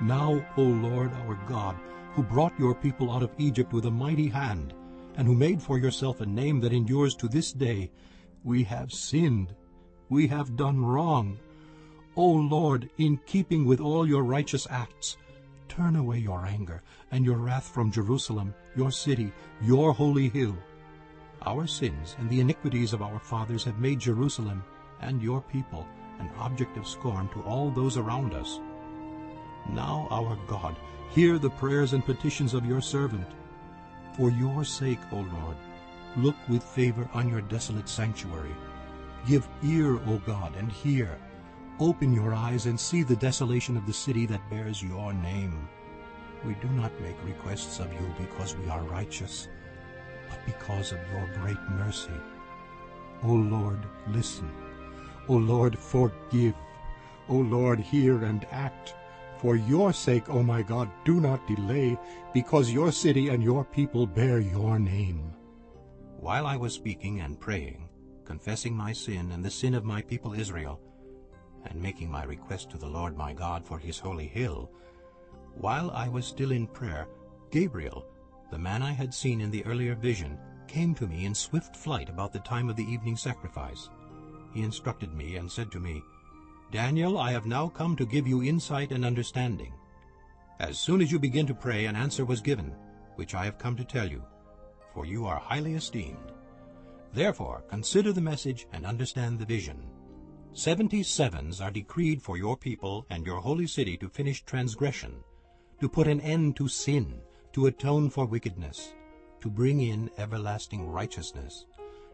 Now, O Lord our God, who brought your people out of Egypt with a mighty hand, and who made for yourself a name that endures to this day, we have sinned, we have done wrong. O Lord, in keeping with all your righteous acts, turn away your anger and your wrath from Jerusalem, your city, your holy hill. Our sins and the iniquities of our fathers have made Jerusalem and your people an object of scorn to all those around us. Now, our God, hear the prayers and petitions of your servant. For your sake, O Lord, look with favor on your desolate sanctuary. Give ear, O God, and hear. Open your eyes and see the desolation of the city that bears your name. We do not make requests of you because we are righteous, but because of your great mercy. O Lord, listen. O Lord, forgive. O Lord, hear and act. For your sake, O my God, do not delay, because your city and your people bear your name. While I was speaking and praying, confessing my sin and the sin of my people Israel, and making my request to the Lord my God for his holy hill, while I was still in prayer, Gabriel, the man I had seen in the earlier vision, came to me in swift flight about the time of the evening sacrifice. He instructed me and said to me, Daniel, I have now come to give you insight and understanding. As soon as you begin to pray, an answer was given, which I have come to tell you, for you are highly esteemed. Therefore consider the message and understand the vision. Seventy sevens are decreed for your people and your holy city to finish transgression, to put an end to sin, to atone for wickedness, to bring in everlasting righteousness,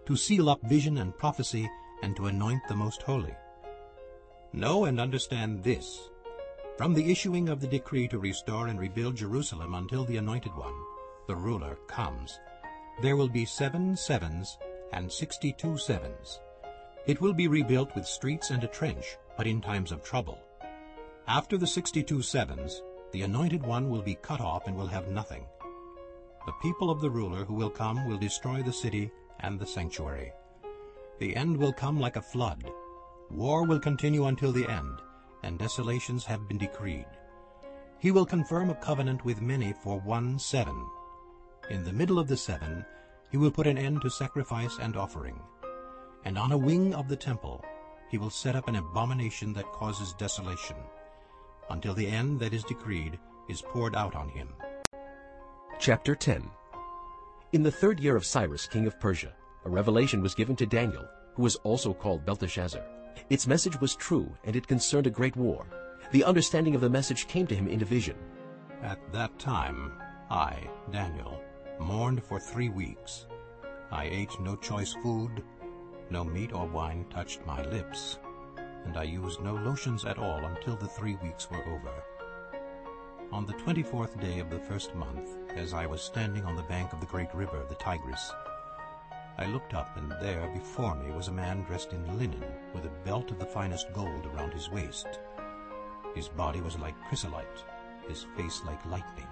to seal up vision and prophecy, and to anoint the most holy. Know and understand this. From the issuing of the decree to restore and rebuild Jerusalem until the Anointed One, the ruler, comes, there will be seven sevens and sixty-two sevens. It will be rebuilt with streets and a trench, but in times of trouble. After the sixty-two sevens, The anointed one will be cut off and will have nothing. The people of the ruler who will come will destroy the city and the sanctuary. The end will come like a flood. War will continue until the end, and desolations have been decreed. He will confirm a covenant with many for one seven. In the middle of the seven, he will put an end to sacrifice and offering. And on a wing of the temple, he will set up an abomination that causes desolation, until the end that is decreed is poured out on him. Chapter 10 In the third year of Cyrus, king of Persia, a revelation was given to Daniel, who was also called Belteshazzar. Its message was true, and it concerned a great war. The understanding of the message came to him in a vision. At that time, I, Daniel, mourned for three weeks. I ate no choice food, no meat or wine touched my lips, and I used no lotions at all until the three weeks were over. On the twenty-fourth day of the first month, as I was standing on the bank of the great river, the Tigris, I looked up, and there before me was a man dressed in linen, with a belt of the finest gold around his waist. His body was like chrysolite, his face like lightning,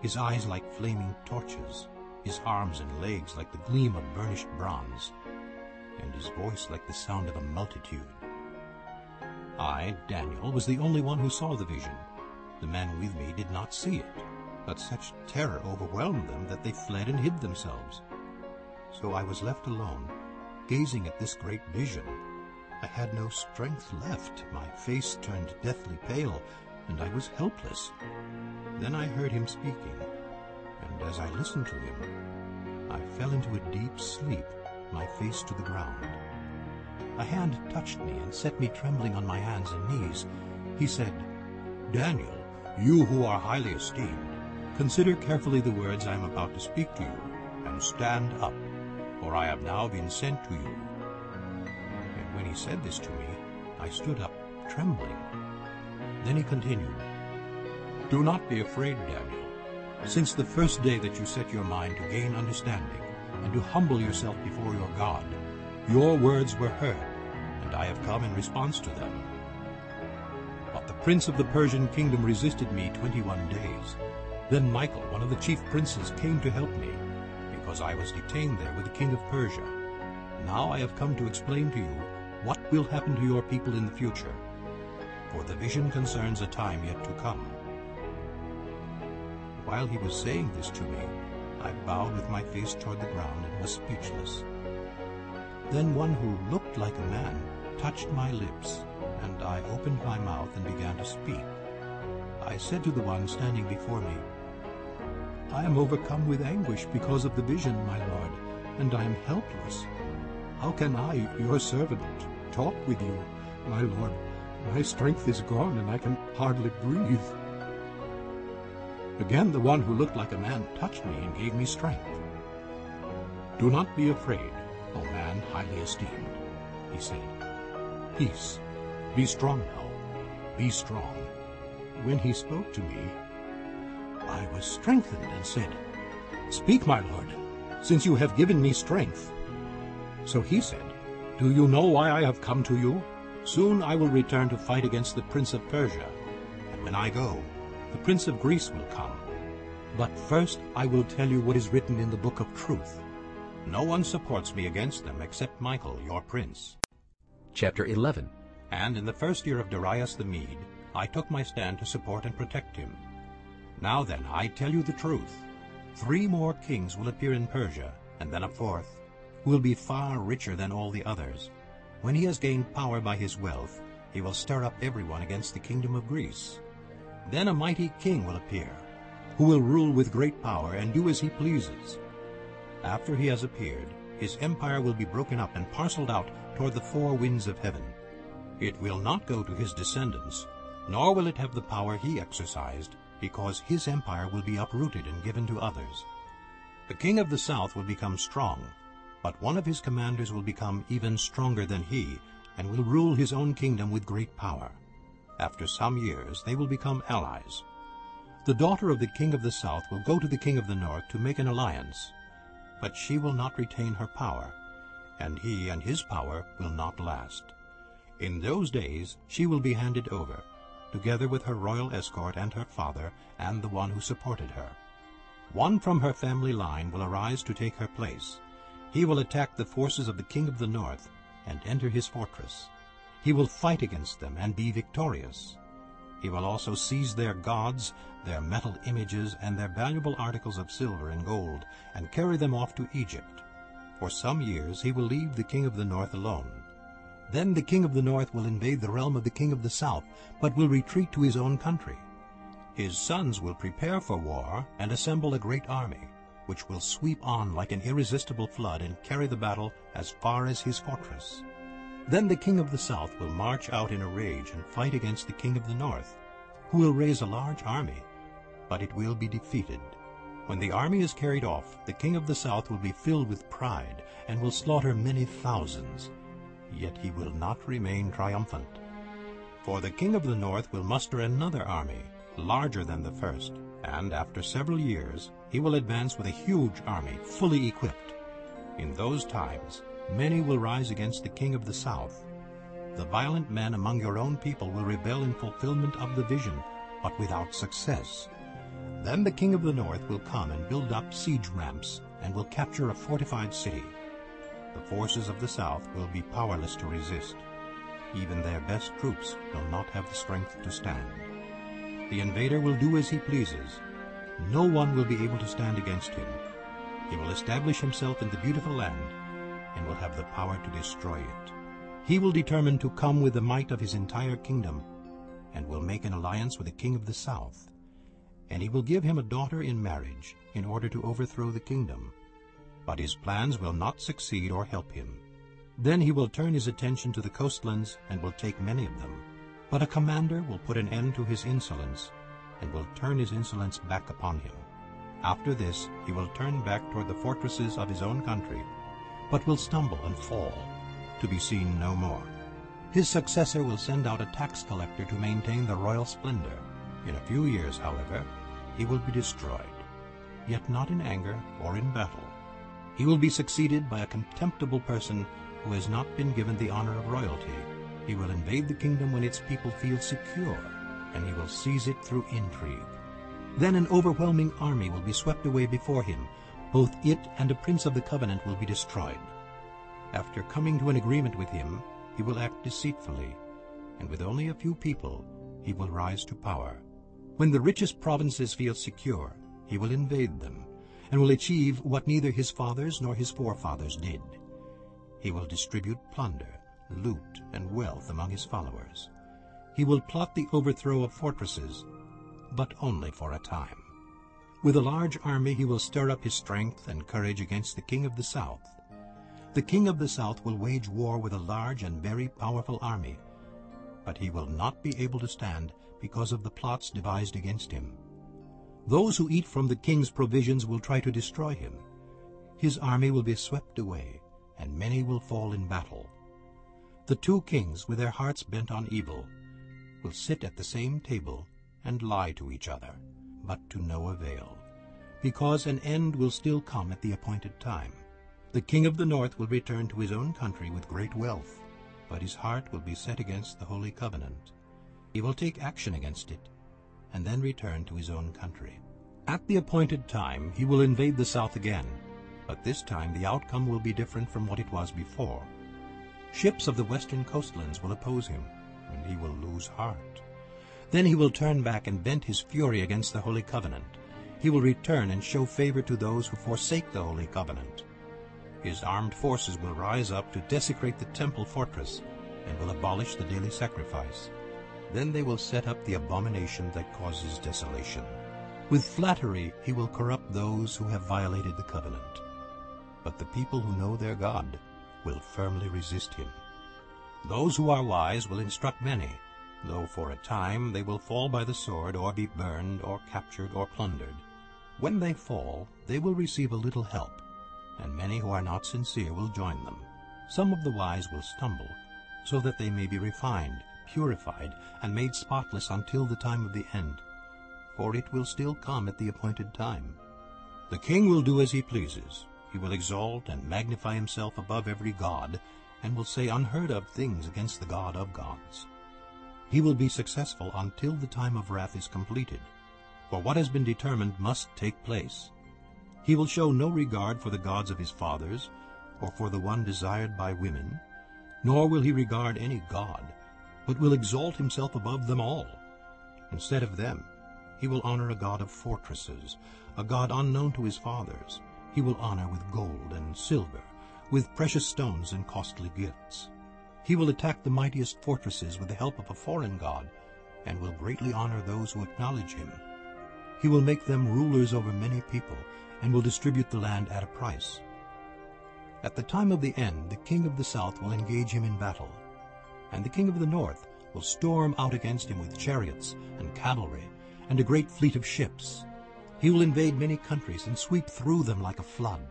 his eyes like flaming torches, his arms and legs like the gleam of burnished bronze, and his voice like the sound of a multitude. I, Daniel, was the only one who saw the vision. The men with me did not see it, but such terror overwhelmed them that they fled and hid themselves. So I was left alone, gazing at this great vision. I had no strength left, my face turned deathly pale, and I was helpless. Then I heard him speaking, and as I listened to him, I fell into a deep sleep, my face to the ground. A hand touched me and set me trembling on my hands and knees. He said, Daniel, you who are highly esteemed, consider carefully the words I am about to speak to you, and stand up, for I have now been sent to you. And when he said this to me, I stood up, trembling. Then he continued, Do not be afraid, Daniel. Since the first day that you set your mind to gain understanding and to humble yourself before your God, your words were heard, and I have come in response to them. But the prince of the Persian kingdom resisted me twenty-one days. Then Michael, one of the chief princes, came to help me, because I was detained there with the king of Persia. Now I have come to explain to you what will happen to your people in the future, for the vision concerns a time yet to come. While he was saying this to me, I bowed with my face toward the ground and was speechless. Then one who looked like a man touched my lips, and I opened my mouth and began to speak. I said to the one standing before me, I am overcome with anguish because of the vision, my lord, and I am helpless. How can I, your servant, talk with you, my lord? My strength is gone, and I can hardly breathe. Again the one who looked like a man touched me and gave me strength. Do not be afraid, O man highly esteemed, he said. Peace, be strong now, be strong. When he spoke to me, I was strengthened and said, Speak, my lord, since you have given me strength. So he said, Do you know why I have come to you? Soon I will return to fight against the prince of Persia, and when I go, the prince of Greece will come. But first I will tell you what is written in the book of truth. No one supports me against them except Michael, your prince. Chapter 11 And in the first year of Darius the Mede, I took my stand to support and protect him. Now then, I tell you the truth. Three more kings will appear in Persia, and then a fourth, who will be far richer than all the others. When he has gained power by his wealth, he will stir up everyone against the kingdom of Greece. Then a mighty king will appear, who will rule with great power and do as he pleases. After he has appeared, his empire will be broken up and parceled out toward the four winds of heaven. It will not go to his descendants, nor will it have the power he exercised, because his empire will be uprooted and given to others. The king of the south will become strong, but one of his commanders will become even stronger than he, and will rule his own kingdom with great power. After some years they will become allies. The daughter of the king of the south will go to the king of the north to make an alliance, but she will not retain her power, and he and his power will not last. In those days she will be handed over together with her royal escort and her father and the one who supported her. One from her family line will arise to take her place. He will attack the forces of the king of the north and enter his fortress. He will fight against them and be victorious. He will also seize their gods, their metal images, and their valuable articles of silver and gold, and carry them off to Egypt. For some years he will leave the king of the north alone. Then the king of the north will invade the realm of the king of the south, but will retreat to his own country. His sons will prepare for war and assemble a great army, which will sweep on like an irresistible flood and carry the battle as far as his fortress. Then the king of the south will march out in a rage and fight against the king of the north, who will raise a large army, but it will be defeated. When the army is carried off, the king of the south will be filled with pride and will slaughter many thousands. Yet he will not remain triumphant. For the king of the north will muster another army, larger than the first, and after several years he will advance with a huge army, fully equipped. In those times many will rise against the king of the south. The violent men among your own people will rebel in fulfillment of the vision, but without success. Then the king of the north will come and build up siege ramps and will capture a fortified city. The forces of the south will be powerless to resist. Even their best troops will not have the strength to stand. The invader will do as he pleases. No one will be able to stand against him. He will establish himself in the beautiful land and will have the power to destroy it. He will determine to come with the might of his entire kingdom, and will make an alliance with the king of the south. And he will give him a daughter in marriage, in order to overthrow the kingdom. But his plans will not succeed or help him. Then he will turn his attention to the coastlands and will take many of them. But a commander will put an end to his insolence, and will turn his insolence back upon him. After this he will turn back toward the fortresses of his own country, but will stumble and fall, to be seen no more. His successor will send out a tax collector to maintain the royal splendor. In a few years, however, he will be destroyed, yet not in anger or in battle. He will be succeeded by a contemptible person who has not been given the honor of royalty. He will invade the kingdom when its people feel secure, and he will seize it through intrigue. Then an overwhelming army will be swept away before him, both it and a prince of the covenant will be destroyed. After coming to an agreement with him, he will act deceitfully, and with only a few people he will rise to power. When the richest provinces feel secure, he will invade them, and will achieve what neither his fathers nor his forefathers did. He will distribute plunder, loot, and wealth among his followers. He will plot the overthrow of fortresses, but only for a time. With a large army he will stir up his strength and courage against the king of the south. The king of the south will wage war with a large and very powerful army, but he will not be able to stand because of the plots devised against him. Those who eat from the king's provisions will try to destroy him. His army will be swept away, and many will fall in battle. The two kings, with their hearts bent on evil, will sit at the same table and lie to each other but to no avail, because an end will still come at the appointed time. The king of the north will return to his own country with great wealth, but his heart will be set against the holy covenant. He will take action against it, and then return to his own country. At the appointed time he will invade the south again, but this time the outcome will be different from what it was before. Ships of the western coastlands will oppose him, and he will lose heart. Then he will turn back and vent his fury against the Holy Covenant. He will return and show favor to those who forsake the Holy Covenant. His armed forces will rise up to desecrate the temple fortress and will abolish the daily sacrifice. Then they will set up the abomination that causes desolation. With flattery he will corrupt those who have violated the covenant. But the people who know their God will firmly resist him. Those who are wise will instruct many, though for a time they will fall by the sword or be burned or captured or plundered. When they fall, they will receive a little help, and many who are not sincere will join them. Some of the wise will stumble, so that they may be refined, purified, and made spotless until the time of the end. For it will still come at the appointed time. The king will do as he pleases. He will exalt and magnify himself above every god, and will say unheard of things against the God of gods. He will be successful until the time of wrath is completed, for what has been determined must take place. He will show no regard for the gods of his fathers, or for the one desired by women, nor will he regard any god, but will exalt himself above them all. Instead of them, he will honor a god of fortresses, a god unknown to his fathers. He will honor with gold and silver, with precious stones and costly gifts. He will attack the mightiest fortresses with the help of a foreign god, and will greatly honor those who acknowledge him. He will make them rulers over many people, and will distribute the land at a price. At the time of the end, the king of the south will engage him in battle, and the king of the north will storm out against him with chariots and cavalry and a great fleet of ships. He will invade many countries and sweep through them like a flood.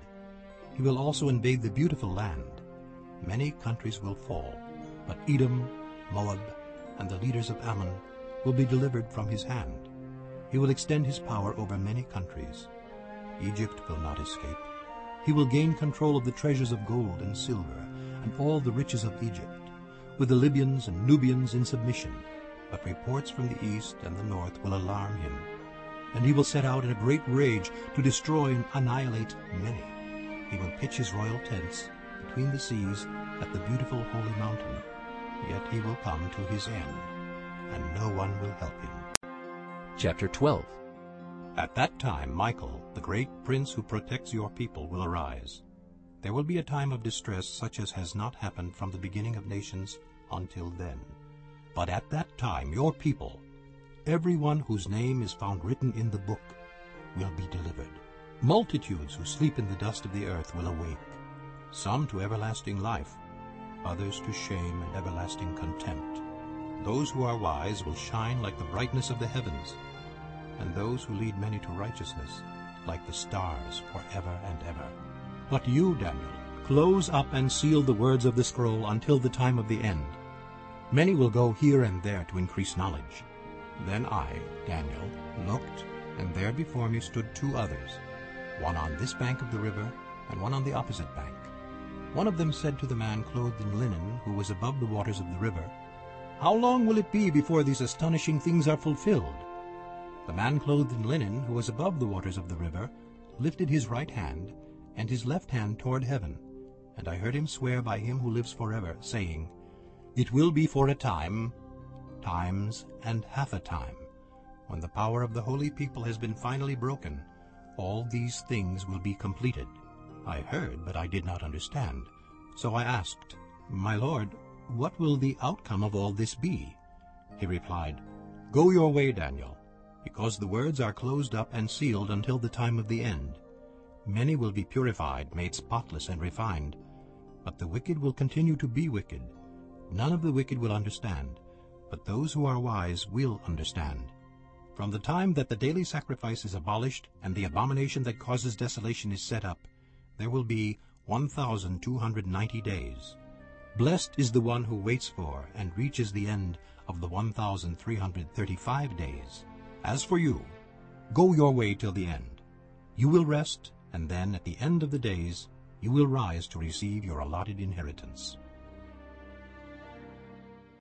He will also invade the beautiful land. Many countries will fall, but Edom, Moab, and the leaders of Ammon will be delivered from his hand. He will extend his power over many countries. Egypt will not escape. He will gain control of the treasures of gold and silver and all the riches of Egypt, with the Libyans and Nubians in submission. But reports from the east and the north will alarm him, and he will set out in a great rage to destroy and annihilate many. He will pitch his royal tents between the seas at the beautiful holy mountain. Yet he will come to his end, and no one will help him. Chapter 12 At that time Michael, the great prince who protects your people, will arise. There will be a time of distress such as has not happened from the beginning of nations until then. But at that time your people, everyone whose name is found written in the book, will be delivered. Multitudes who sleep in the dust of the earth will awake, some to everlasting life, others to shame and everlasting contempt. Those who are wise will shine like the brightness of the heavens, and those who lead many to righteousness like the stars forever and ever. But you, Daniel, close up and seal the words of the scroll until the time of the end. Many will go here and there to increase knowledge. Then I, Daniel, looked, and there before me stood two others, one on this bank of the river and one on the opposite bank. One of them said to the man clothed in linen who was above the waters of the river, How long will it be before these astonishing things are fulfilled? The man clothed in linen who was above the waters of the river lifted his right hand and his left hand toward heaven, and I heard him swear by him who lives forever, saying, It will be for a time, times and half a time, when the power of the holy people has been finally broken, all these things will be completed. I heard, but I did not understand. So I asked, My Lord, what will the outcome of all this be? He replied, Go your way, Daniel, because the words are closed up and sealed until the time of the end. Many will be purified, made spotless and refined, but the wicked will continue to be wicked. None of the wicked will understand, but those who are wise will understand. From the time that the daily sacrifice is abolished and the abomination that causes desolation is set up, there will be 1,290 days. Blessed is the one who waits for and reaches the end of the 1,335 days. As for you, go your way till the end. You will rest, and then at the end of the days you will rise to receive your allotted inheritance.